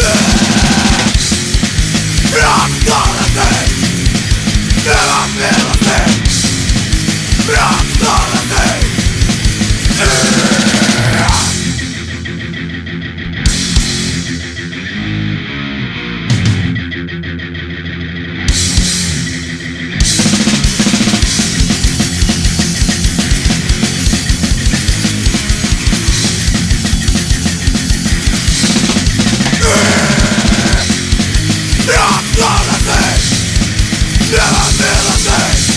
Never feel a thing Let the mind